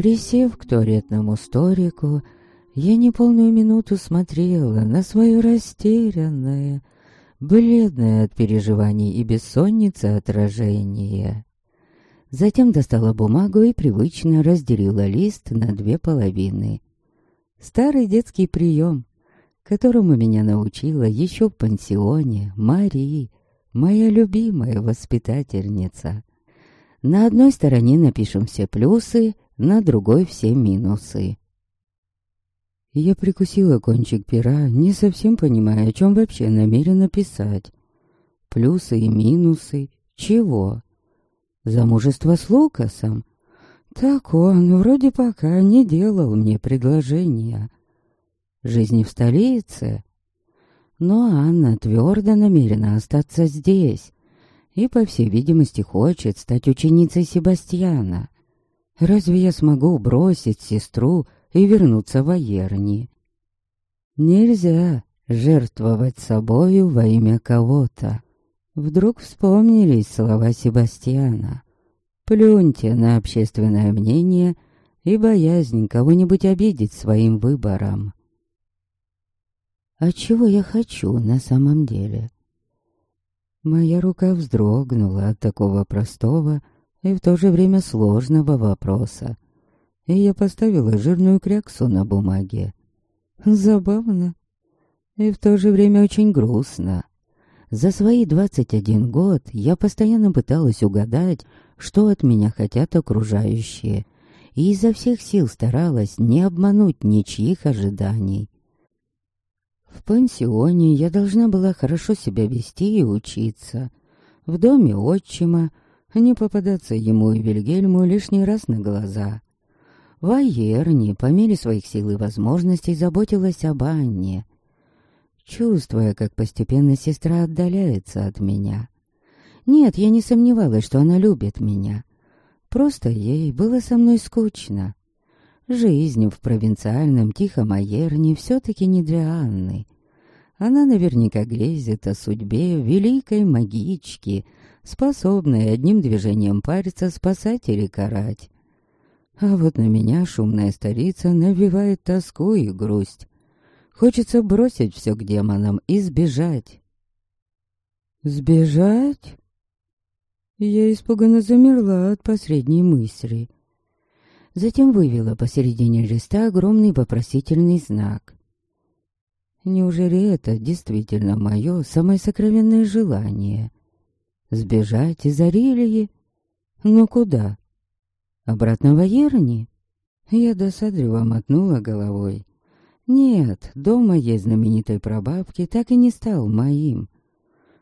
Присев к туалетному сторику, я неполную минуту смотрела на свое растерянное, бледное от переживаний и бессонницы отражение. Затем достала бумагу и привычно разделила лист на две половины. Старый детский прием, которому меня научила еще в пансионе Марии, моя любимая воспитательница. На одной стороне напишем все плюсы, на другой все минусы. Я прикусила кончик пера, не совсем понимая, о чем вообще намерена писать. Плюсы и минусы. Чего? Замужество с Лукасом? Так он вроде пока не делал мне предложения. Жизни в столице? Но Анна твердо намерена остаться здесь и, по всей видимости, хочет стать ученицей Себастьяна. Разве я смогу бросить сестру и вернуться в Аерни. Нельзя жертвовать собою во имя кого-то. Вдруг вспомнились слова Себастьяна. Плюньте на общественное мнение и боязнь кого-нибудь обидеть своим выбором. А чего я хочу на самом деле? Моя рука вздрогнула от такого простого и в то же время сложного вопроса и я поставила жирную кряксу на бумаге. Забавно и в то же время очень грустно. За свои двадцать один год я постоянно пыталась угадать, что от меня хотят окружающие, и изо всех сил старалась не обмануть ничьих ожиданий. В пансионе я должна была хорошо себя вести и учиться. В доме отчима не попадаться ему и Вильгельму лишний раз на глаза. Вайерни по мере своих сил и возможностей заботилась об Анне, чувствуя, как постепенно сестра отдаляется от меня. Нет, я не сомневалась, что она любит меня. Просто ей было со мной скучно. Жизнь в провинциальном тихом Айерне все-таки не для Анны. Она наверняка грезит о судьбе великой магички, способной одним движением пальца спасать или карать. А вот на меня шумная старица навевает тоску и грусть. Хочется бросить все к демонам и сбежать. Сбежать? Я испуганно замерла от последней мысли. Затем вывела посередине листа огромный вопросительный знак. Неужели это действительно мое самое сокровенное желание? Сбежать из Арилии? Но куда? Обратно в Аерни? Я досадливо мотнула головой. Нет, дом моей знаменитой прабабки так и не стал моим.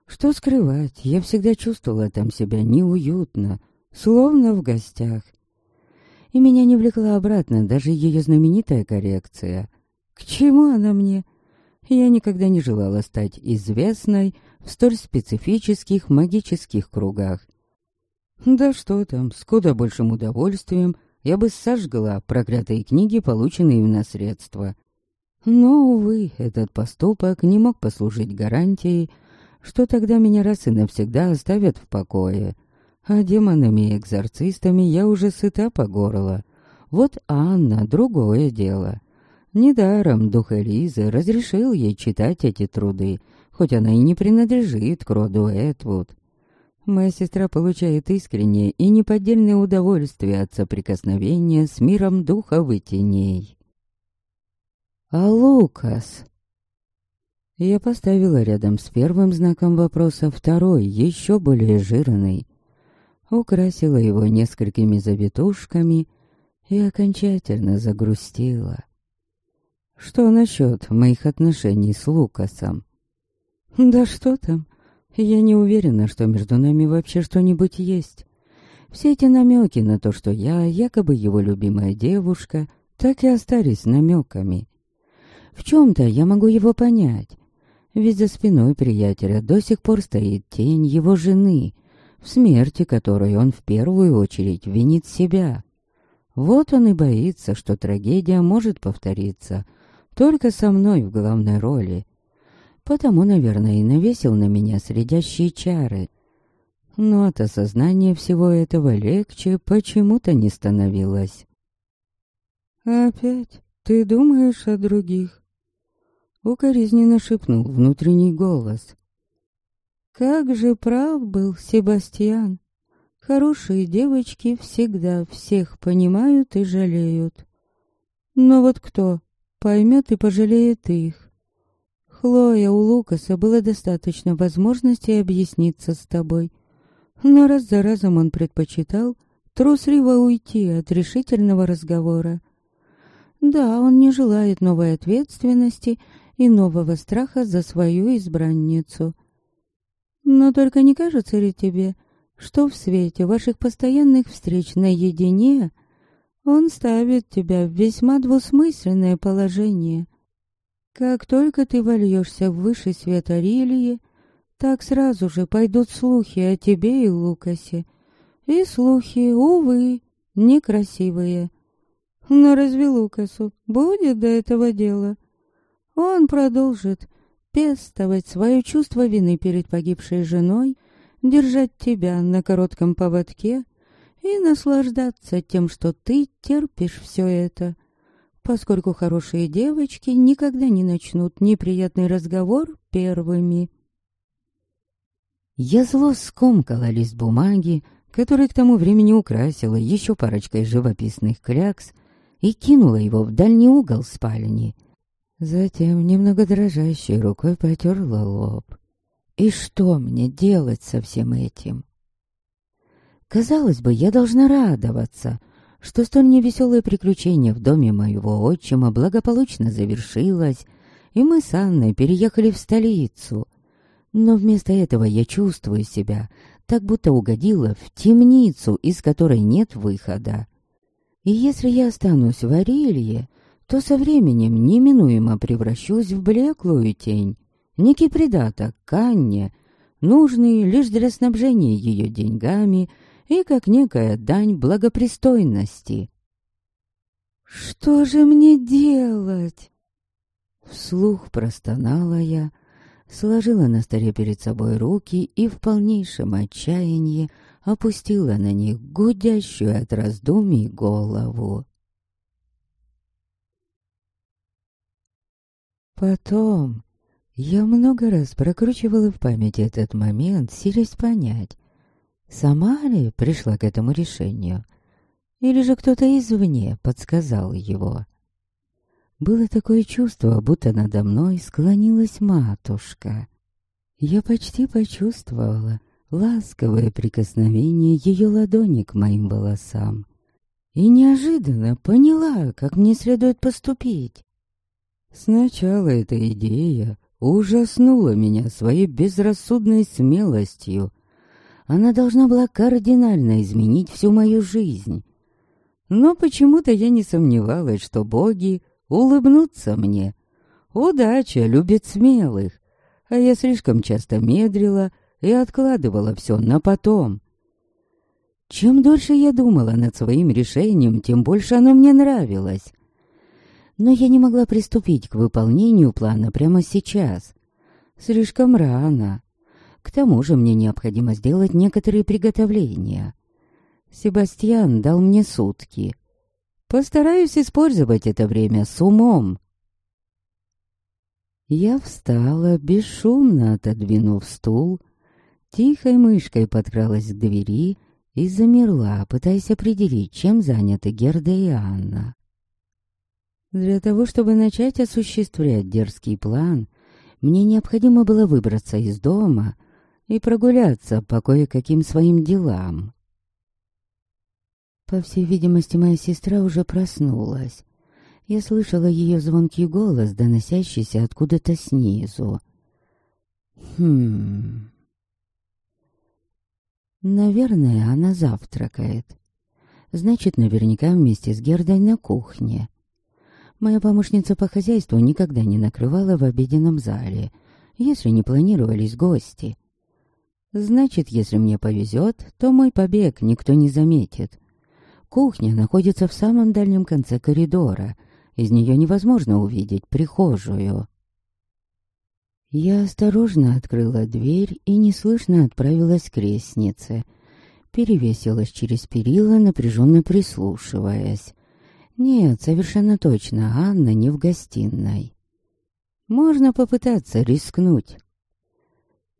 Что скрывать, я всегда чувствовала там себя неуютно, словно в гостях. И меня не влекла обратно даже ее знаменитая коррекция. К чему она мне? Я никогда не желала стать известной в столь специфических магических кругах. Да что там, с куда большим удовольствием я бы сожгла проклятые книги, полученные в наследство. Но, увы, этот поступок не мог послужить гарантией, что тогда меня раз и навсегда оставят в покое. А демонами и экзорцистами я уже сыта по горло. Вот Анна — другое дело. Недаром дух Элизы разрешил ей читать эти труды, хоть она и не принадлежит к роду Этвуд. Моя сестра получает искреннее и неподдельное удовольствие от соприкосновения с миром духов и теней. А Лукас? Я поставила рядом с первым знаком вопроса второй, еще более жирный. Украсила его несколькими завитушками и окончательно загрустила. Что насчет моих отношений с Лукасом? Да что там, я не уверена, что между нами вообще что-нибудь есть. Все эти намеки на то, что я якобы его любимая девушка, так и остались намеками. В чем-то я могу его понять. Ведь за спиной приятеля до сих пор стоит тень его жены, в смерти которой он в первую очередь винит себя. Вот он и боится, что трагедия может повториться только со мной в главной роли. Потому, наверное, и навесил на меня следящие чары. Но от осознания всего этого легче почему-то не становилось. «Опять ты думаешь о других?» Укоризненно шепнул внутренний голос. «Как же прав был Себастьян! Хорошие девочки всегда всех понимают и жалеют. Но вот кто поймет и пожалеет их? Хлоя, у Лукаса было достаточно возможностей объясниться с тобой. Но раз за разом он предпочитал трусливо уйти от решительного разговора. Да, он не желает новой ответственности и нового страха за свою избранницу. Но только не кажется ли тебе, что в свете ваших постоянных встреч наедине он ставит тебя в весьма двусмысленное положение? Как только ты вольешься в высший свет Арилии, так сразу же пойдут слухи о тебе и Лукасе. И слухи, увы, некрасивые. Но разве Лукасу будет до этого дела? Он продолжит пестовать свое чувство вины перед погибшей женой, держать тебя на коротком поводке и наслаждаться тем, что ты терпишь все это, поскольку хорошие девочки никогда не начнут неприятный разговор первыми. Я зло скомкала лист бумаги, который к тому времени украсила еще парочкой живописных клякс и кинула его в дальний угол спальни. Затем немного дрожащей рукой потерла лоб. И что мне делать со всем этим? Казалось бы, я должна радоваться, что столь невеселое приключение в доме моего отчима благополучно завершилось, и мы с Анной переехали в столицу — но вместо этого я чувствую себя, так будто угодила в темницу, из которой нет выхода. И если я останусь в Арелье, то со временем неминуемо превращусь в блеклую тень, некий придаток к Анне, нужный лишь для снабжения ее деньгами и как некая дань благопристойности. «Что же мне делать?» Вслух простонала я, сложила на столе перед собой руки и в полнейшем отчаянии опустила на них гудящую от раздумий голову. Потом я много раз прокручивала в памяти этот момент, силясь понять, сама ли пришла к этому решению, или же кто-то извне подсказал его. — было такое чувство, будто надо мной склонилась матушка. Я почти почувствовала ласковое прикосновение ее ладони к моим волосам. И неожиданно поняла, как мне следует поступить. Сначала эта идея ужаснула меня своей безрассудной смелостью. Она должна была кардинально изменить всю мою жизнь. Но почему-то я не сомневалась, что боги улыбнуться мне. Удача любит смелых, а я слишком часто медлила и откладывала все на потом. Чем дольше я думала над своим решением, тем больше оно мне нравилось. Но я не могла приступить к выполнению плана прямо сейчас. Слишком рано. К тому же мне необходимо сделать некоторые приготовления. Себастьян дал мне сутки — Постараюсь использовать это время с умом. Я встала, бесшумно отодвинув стул, тихой мышкой подкралась к двери и замерла, пытаясь определить, чем заняты Герда и Анна. Для того, чтобы начать осуществлять дерзкий план, мне необходимо было выбраться из дома и прогуляться по кое-каким своим делам. По всей видимости, моя сестра уже проснулась. Я слышала ее звонкий голос, доносящийся откуда-то снизу. Хм... Наверное, она завтракает. Значит, наверняка вместе с Гердой на кухне. Моя помощница по хозяйству никогда не накрывала в обеденном зале, если не планировались гости. Значит, если мне повезет, то мой побег никто не заметит. Кухня находится в самом дальнем конце коридора. Из нее невозможно увидеть прихожую. Я осторожно открыла дверь и неслышно отправилась к лестнице. Перевесилась через перила, напряженно прислушиваясь. Нет, совершенно точно, Анна не в гостиной. Можно попытаться рискнуть.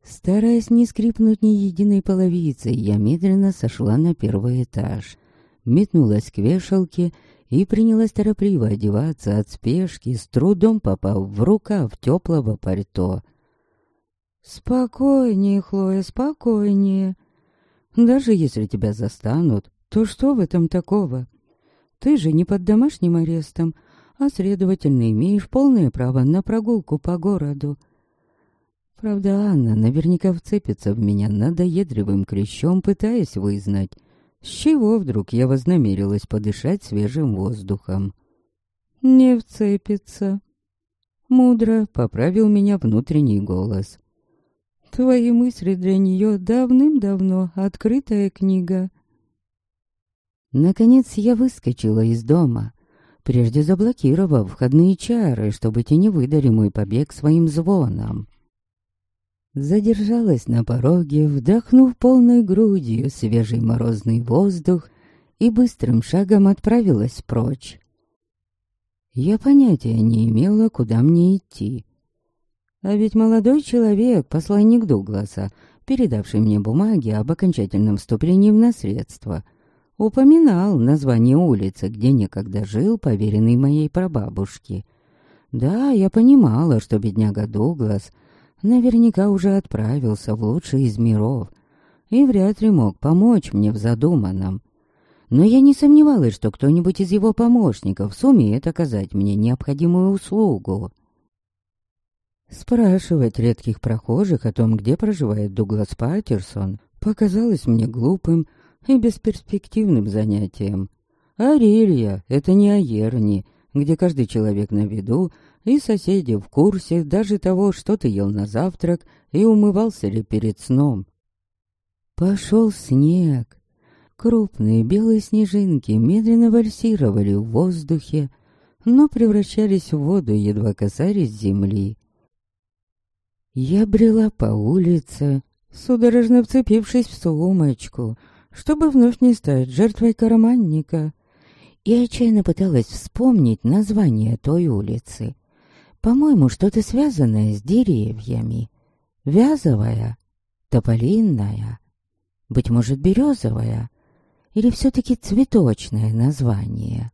Стараясь не скрипнуть ни единой половицей, я медленно сошла на первый этаж, метнулась к вешалке и принялась торопливо одеваться от спешки, с трудом попав в рукав теплого пальто. «Спокойнее, Хлоя, спокойнее. Даже если тебя застанут, то что в этом такого? Ты же не под домашним арестом, а, следовательно, имеешь полное право на прогулку по городу. Правда, Анна наверняка вцепится в меня надоедливым крещом, пытаясь вызнать, с чего вдруг я вознамерилась подышать свежим воздухом. «Не вцепится», — мудро поправил меня внутренний голос. «Твои мысли для нее давным-давно открытая книга». Наконец я выскочила из дома, прежде заблокировав входные чары, чтобы те не выдали мой побег своим звоном. Задержалась на пороге, вдохнув полной грудью свежий морозный воздух и быстрым шагом отправилась прочь. Я понятия не имела, куда мне идти. А ведь молодой человек, посланник Дугласа, передавший мне бумаги об окончательном вступлении в наследство — Упоминал название улицы, где некогда жил поверенный моей прабабушки. Да, я понимала, что бедняга Дуглас наверняка уже отправился в лучший из миров и вряд ли мог помочь мне в задуманном. Но я не сомневалась, что кто-нибудь из его помощников сумеет оказать мне необходимую услугу. Спрашивать редких прохожих о том, где проживает Дуглас Паттерсон, показалось мне глупым и бесперспективным занятием. Арелья — это не Аерни, где каждый человек на виду, и соседи в курсе даже того, что ты ел на завтрак и умывался ли перед сном. Пошел снег. Крупные белые снежинки медленно вальсировали в воздухе, но превращались в воду, едва касались земли. Я брела по улице, судорожно вцепившись в сумочку — чтобы вновь не стать жертвой карманника. И отчаянно пыталась вспомнить название той улицы. По-моему, что-то связанное с деревьями. Вязовая, тополинная, быть может, березовая, или все-таки цветочное название.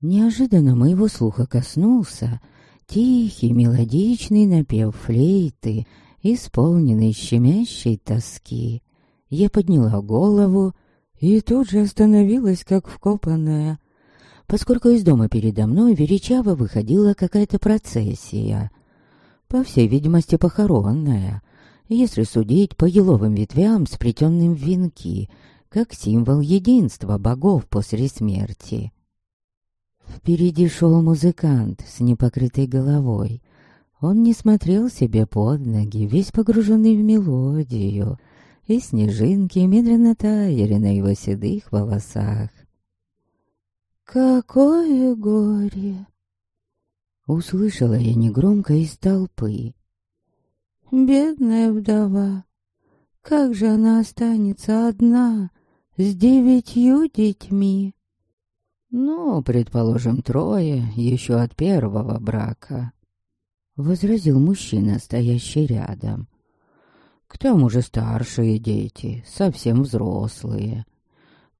Неожиданно моего слуха коснулся тихий мелодичный напев флейты, исполненный щемящей тоски. Я подняла голову и тут же остановилась, как вкопанная, поскольку из дома передо мной величаво выходила какая-то процессия. По всей видимости, похоронная, если судить по еловым ветвям, сплетенным в венки, как символ единства богов после смерти. Впереди шел музыкант с непокрытой головой. Он не смотрел себе под ноги, весь погруженный в мелодию — и снежинки медленно таяли на его седых волосах. «Какое горе!» Услышала я негромко из толпы. «Бедная вдова! Как же она останется одна с девятью детьми?» «Ну, предположим, трое еще от первого брака», — возразил мужчина, стоящий рядом. К тому же старшие дети, совсем взрослые.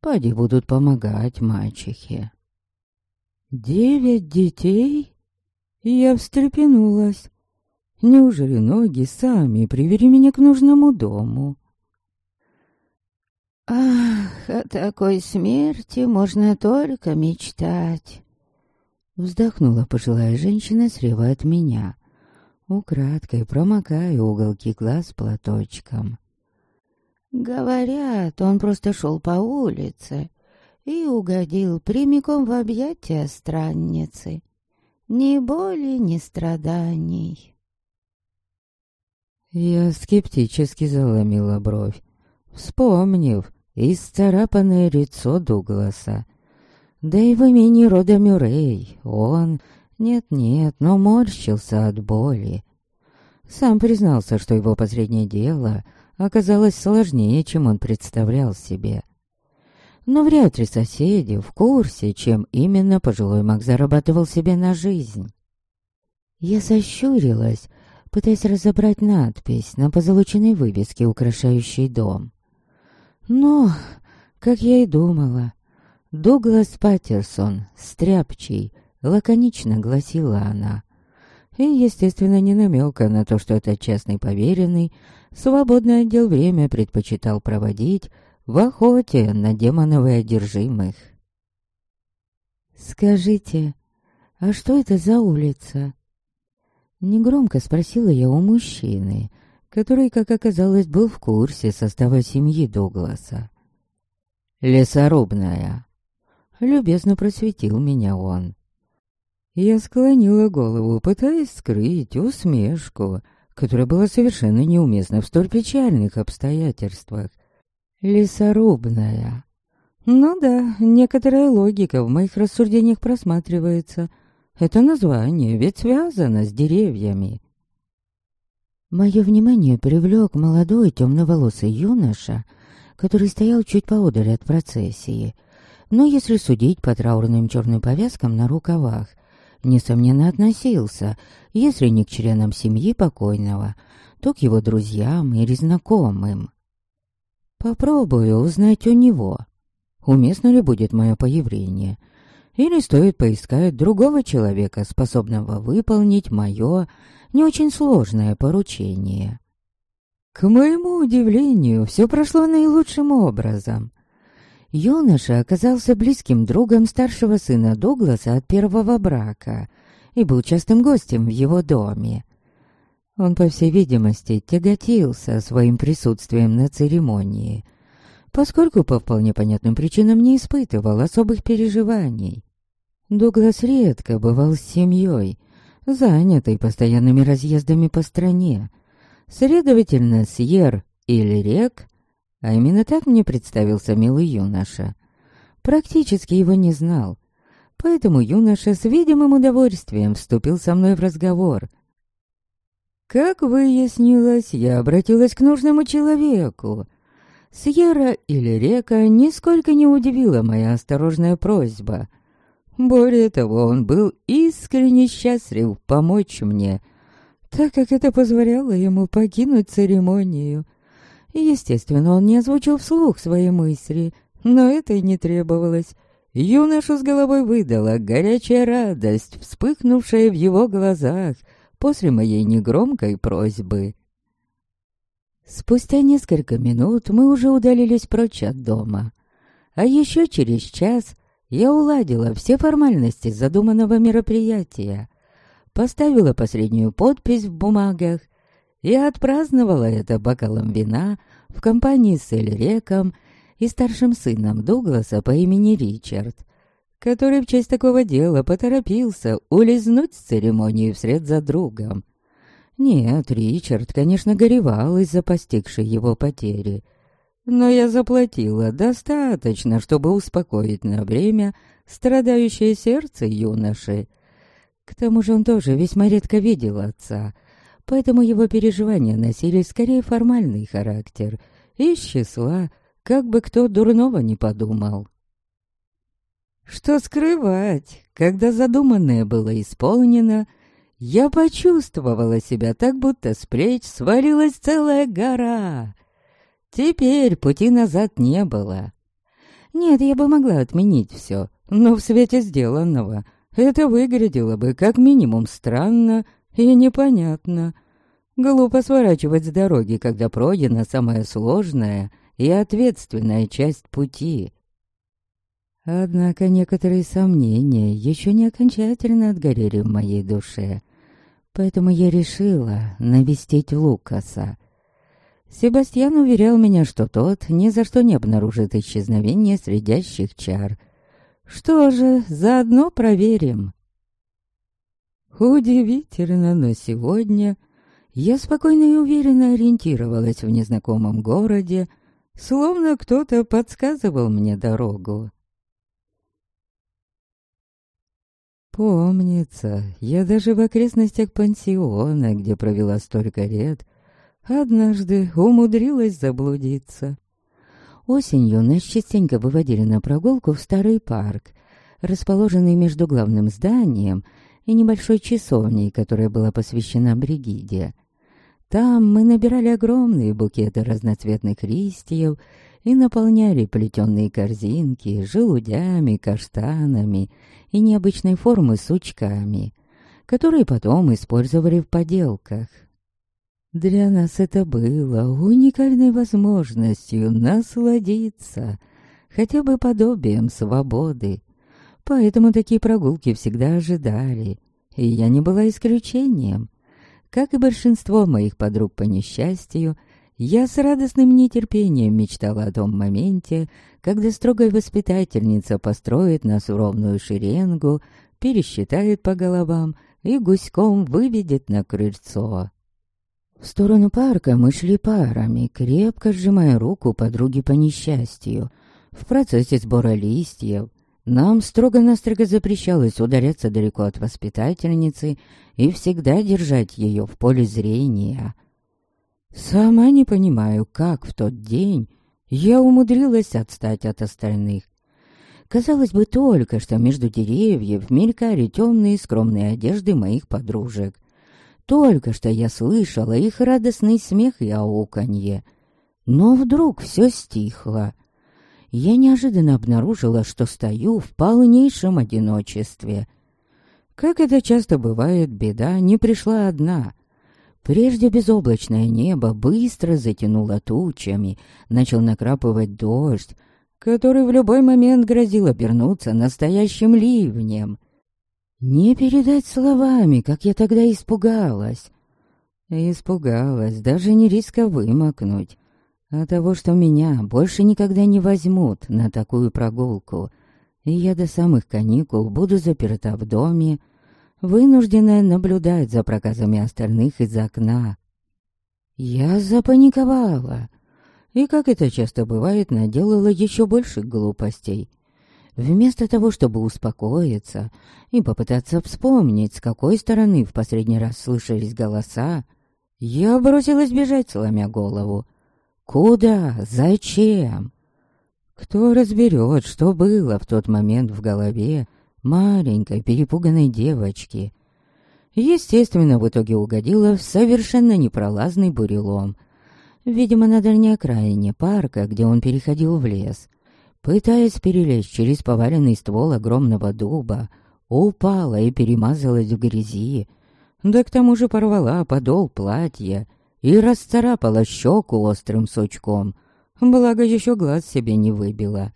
Пади будут помогать мачехе. Девять детей? Я встрепенулась. Неужели ноги сами привели меня к нужному дому? Ах, о такой смерти можно только мечтать. Вздохнула пожилая женщина слева от меня украдкой промокая уголки глаз платочком. Говорят, он просто шел по улице и угодил прямиком в объятия странницы. Ни боли, ни страданий. Я скептически заломила бровь, вспомнив исцарапанное лицо Дугласа. Да и в имени рода Мюррей он нет-нет, но морщился от боли. Сам признался, что его последнее дело оказалось сложнее, чем он представлял себе. Но вряд ли соседи в курсе, чем именно пожилой маг зарабатывал себе на жизнь. Я сощурилась, пытаясь разобрать надпись на позолоченной вывеске, украшающей дом. Но, как я и думала, Дуглас Паттерсон, стряпчий, лаконично гласила она. И, естественно, не намека на то, что этот частный поверенный свободный отдел время предпочитал проводить в охоте на демоновых одержимых. «Скажите, а что это за улица?» Негромко спросила я у мужчины, который, как оказалось, был в курсе состава семьи Дугласа. «Лесорубная», — любезно просветил меня он. Я склонила голову, пытаясь скрыть усмешку, которая была совершенно неуместна в столь печальных обстоятельствах. Лесорубная. Ну да, некоторая логика в моих рассуждениях просматривается. Это название ведь связано с деревьями. Мое внимание привлек молодой темноволосый юноша, который стоял чуть поодаль от процессии. Но если судить по траурным черным повязкам на рукавах, несомненно, относился, если не к членам семьи покойного, то к его друзьям или знакомым. Попробую узнать у него, уместно ли будет мое появление, или стоит поискать другого человека, способного выполнить мое не очень сложное поручение. К моему удивлению, все прошло наилучшим образом. Юноша оказался близким другом старшего сына Дугласа от первого брака и был частым гостем в его доме. Он, по всей видимости, тяготился своим присутствием на церемонии, поскольку по вполне понятным причинам не испытывал особых переживаний. Дуглас редко бывал с семьей, занятой постоянными разъездами по стране. Следовательно, Сьер или Рек а именно так мне представился милый юноша. Практически его не знал. Поэтому юноша с видимым удовольствием вступил со мной в разговор. Как выяснилось, я обратилась к нужному человеку. Сьерра или Река нисколько не удивила моя осторожная просьба. Более того, он был искренне счастлив помочь мне, так как это позволяло ему покинуть церемонию — Естественно, он не озвучил вслух свои мысли, но это и не требовалось. Юношу с головой выдала горячая радость, вспыхнувшая в его глазах после моей негромкой просьбы. Спустя несколько минут мы уже удалились прочь от дома. А еще через час я уладила все формальности задуманного мероприятия. Поставила последнюю подпись в бумагах я отпраздновала это бокалом вина в компании с Эльреком и старшим сыном Дугласа по имени Ричард, который в честь такого дела поторопился улизнуть с церемонии вслед за другом. Нет, Ричард, конечно, горевал из-за постигшей его потери, но я заплатила достаточно, чтобы успокоить на время страдающее сердце юноши. К тому же он тоже весьма редко видел отца — поэтому его переживания носили скорее формальный характер, из числа, как бы кто дурного не подумал. Что скрывать, когда задуманное было исполнено, я почувствовала себя так, будто с плеч свалилась целая гора. Теперь пути назад не было. Нет, я бы могла отменить все, но в свете сделанного это выглядело бы как минимум странно и непонятно. Глупо сворачивать с дороги, когда пройдена самая сложная и ответственная часть пути. Однако некоторые сомнения еще не окончательно отгорели в моей душе, поэтому я решила навестить Лукаса. Себастьян уверял меня, что тот ни за что не обнаружит исчезновение следящих чар. Что же, заодно проверим. Удивительно, но сегодня я спокойно и уверенно ориентировалась в незнакомом городе, словно кто-то подсказывал мне дорогу. Помнится, я даже в окрестностях пансиона, где провела столько лет, однажды умудрилась заблудиться. Осенью нас частенько выводили на прогулку в старый парк, расположенный между главным зданием и небольшой часовней, которая была посвящена Бригиде. Там мы набирали огромные букеты разноцветных листьев и наполняли плетеные корзинки желудями, каштанами и необычной формы сучками, которые потом использовали в поделках. Для нас это было уникальной возможностью насладиться хотя бы подобием свободы. Поэтому такие прогулки всегда ожидали, и я не была исключением. Как и большинство моих подруг по несчастью, я с радостным нетерпением мечтала о том моменте, когда строгая воспитательница построит нас в ровную шеренгу, пересчитает по головам и гуськом выведет на крыльцо. В сторону парка мы шли парами, крепко сжимая руку подруги по несчастью. В процессе сбора листьев нам строго-настрого запрещалось ударяться далеко от воспитательницы и всегда держать ее в поле зрения. Сама не понимаю, как в тот день я умудрилась отстать от остальных. Казалось бы, только что между деревьев мелькали темные скромные одежды моих подружек. Только что я слышала их радостный смех и ауканье. Но вдруг все стихло я неожиданно обнаружила, что стою в полнейшем одиночестве. Как это часто бывает, беда не пришла одна. Прежде безоблачное небо быстро затянуло тучами, начал накрапывать дождь, который в любой момент грозил обернуться настоящим ливнем. Не передать словами, как я тогда испугалась. Испугалась, даже не риска вымокнуть а того, что меня больше никогда не возьмут на такую прогулку, и я до самых каникул буду заперта в доме, вынужденная наблюдать за проказами остальных из окна. Я запаниковала, и, как это часто бывает, наделала еще больше глупостей. Вместо того, чтобы успокоиться и попытаться вспомнить, с какой стороны в последний раз слышались голоса, я бросилась бежать, сломя голову, Куда? Зачем? Кто разберет, что было в тот момент в голове маленькой перепуганной девочки? Естественно, в итоге угодила в совершенно непролазный бурелом. Видимо, на дальней окраине парка, где он переходил в лес. Пытаясь перелезть через поваленный ствол огромного дуба, упала и перемазалась в грязи. Да к тому же порвала подол платья — и расцарапала щеку острым сучком, благо еще глаз себе не выбила.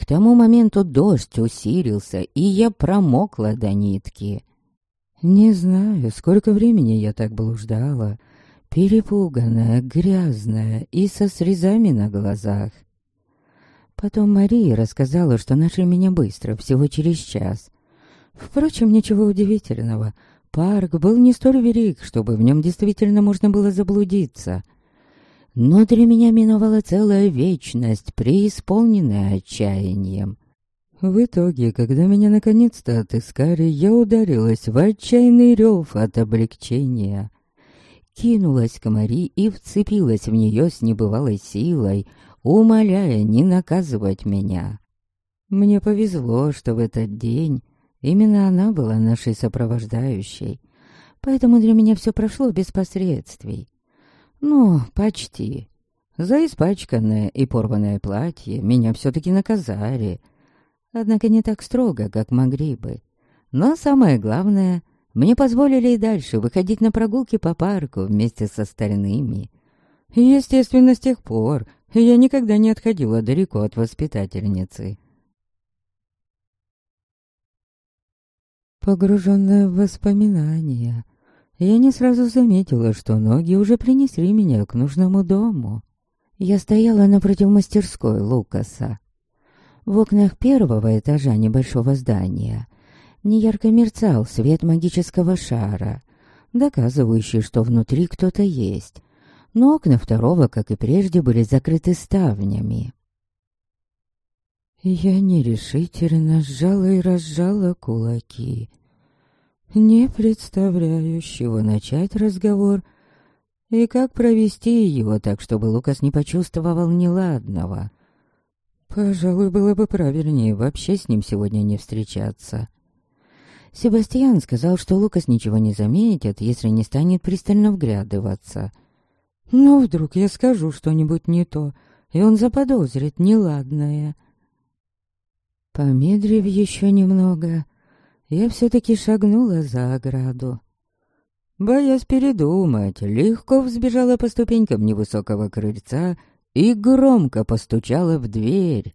К тому моменту дождь усилился, и я промокла до нитки. Не знаю, сколько времени я так блуждала, перепуганная, грязная и со срезами на глазах. Потом Мария рассказала, что нашли меня быстро, всего через час. Впрочем, ничего удивительного — Парк был не столь велик, чтобы в нем действительно можно было заблудиться. Но для меня миновала целая вечность, преисполненная отчаянием. В итоге, когда меня наконец-то отыскали, я ударилась в отчаянный рев от облегчения. Кинулась к Мари и вцепилась в нее с небывалой силой, умоляя не наказывать меня. Мне повезло, что в этот день Именно она была нашей сопровождающей, поэтому для меня все прошло без последствий. Ну, почти. За испачканное и порванное платье меня все-таки наказали. Однако не так строго, как могли бы. Но самое главное, мне позволили и дальше выходить на прогулки по парку вместе с остальными. Естественно, с тех пор я никогда не отходила далеко от воспитательницы. Погруженная в воспоминания, я не сразу заметила, что ноги уже принесли меня к нужному дому. Я стояла напротив мастерской Лукаса. В окнах первого этажа небольшого здания неярко мерцал свет магического шара, доказывающий, что внутри кто-то есть, но окна второго, как и прежде, были закрыты ставнями. Я нерешительно сжала и разжала кулаки, не представляю, чего начать разговор и как провести его так, чтобы Лукас не почувствовал неладного. Пожалуй, было бы правильнее вообще с ним сегодня не встречаться. Себастьян сказал, что Лукас ничего не заметит, если не станет пристально вглядываться. Но вдруг я скажу что-нибудь не то, и он заподозрит неладное. Помедрив еще немного, я все-таки шагнула за ограду. Боясь передумать, легко взбежала по ступенькам невысокого крыльца и громко постучала в дверь.